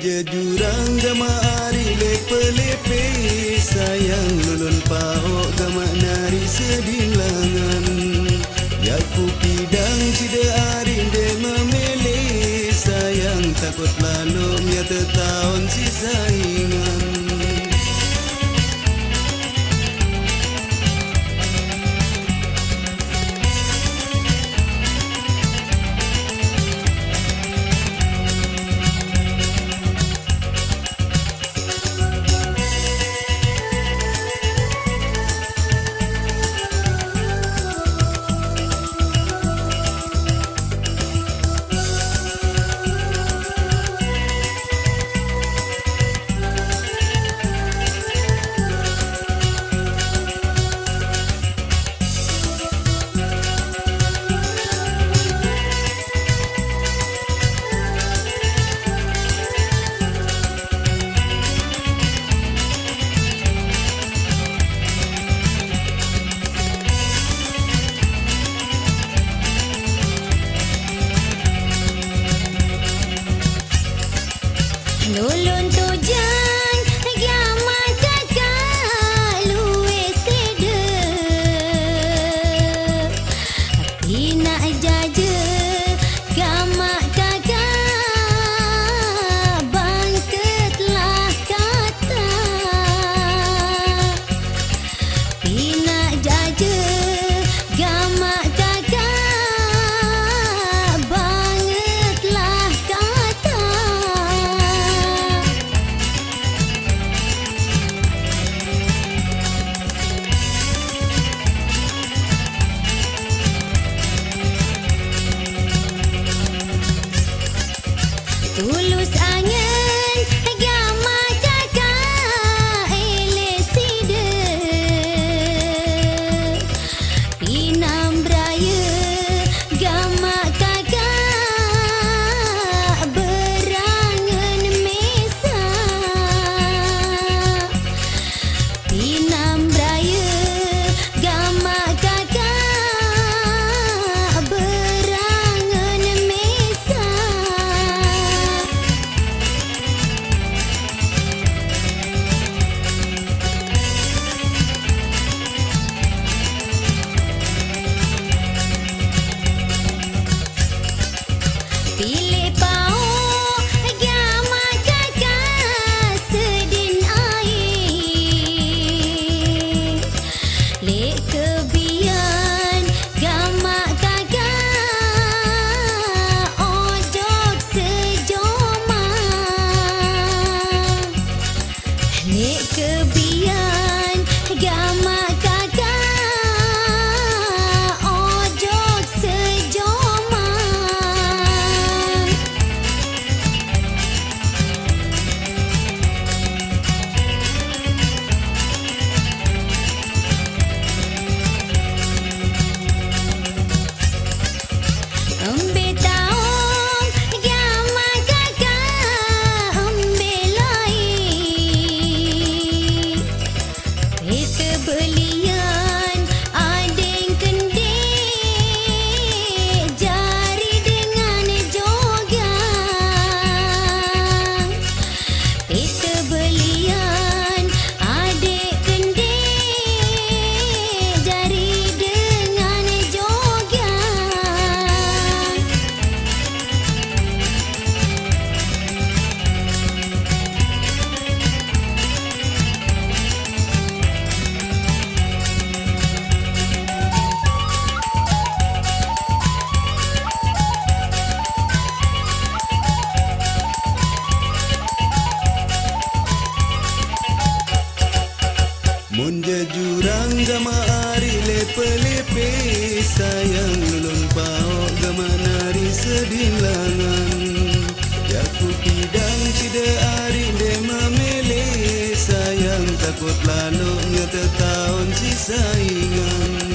je jurang gama ari lepe lepe sayang lulun paok gama nari sedilangan ya ku pidang cide ari de memilih sayang takut lalu ya tetahun si sayang good. kedilangan. Ya putih dan tidak hari de mamele Sayang. Takut lalu ngetetahun si saingan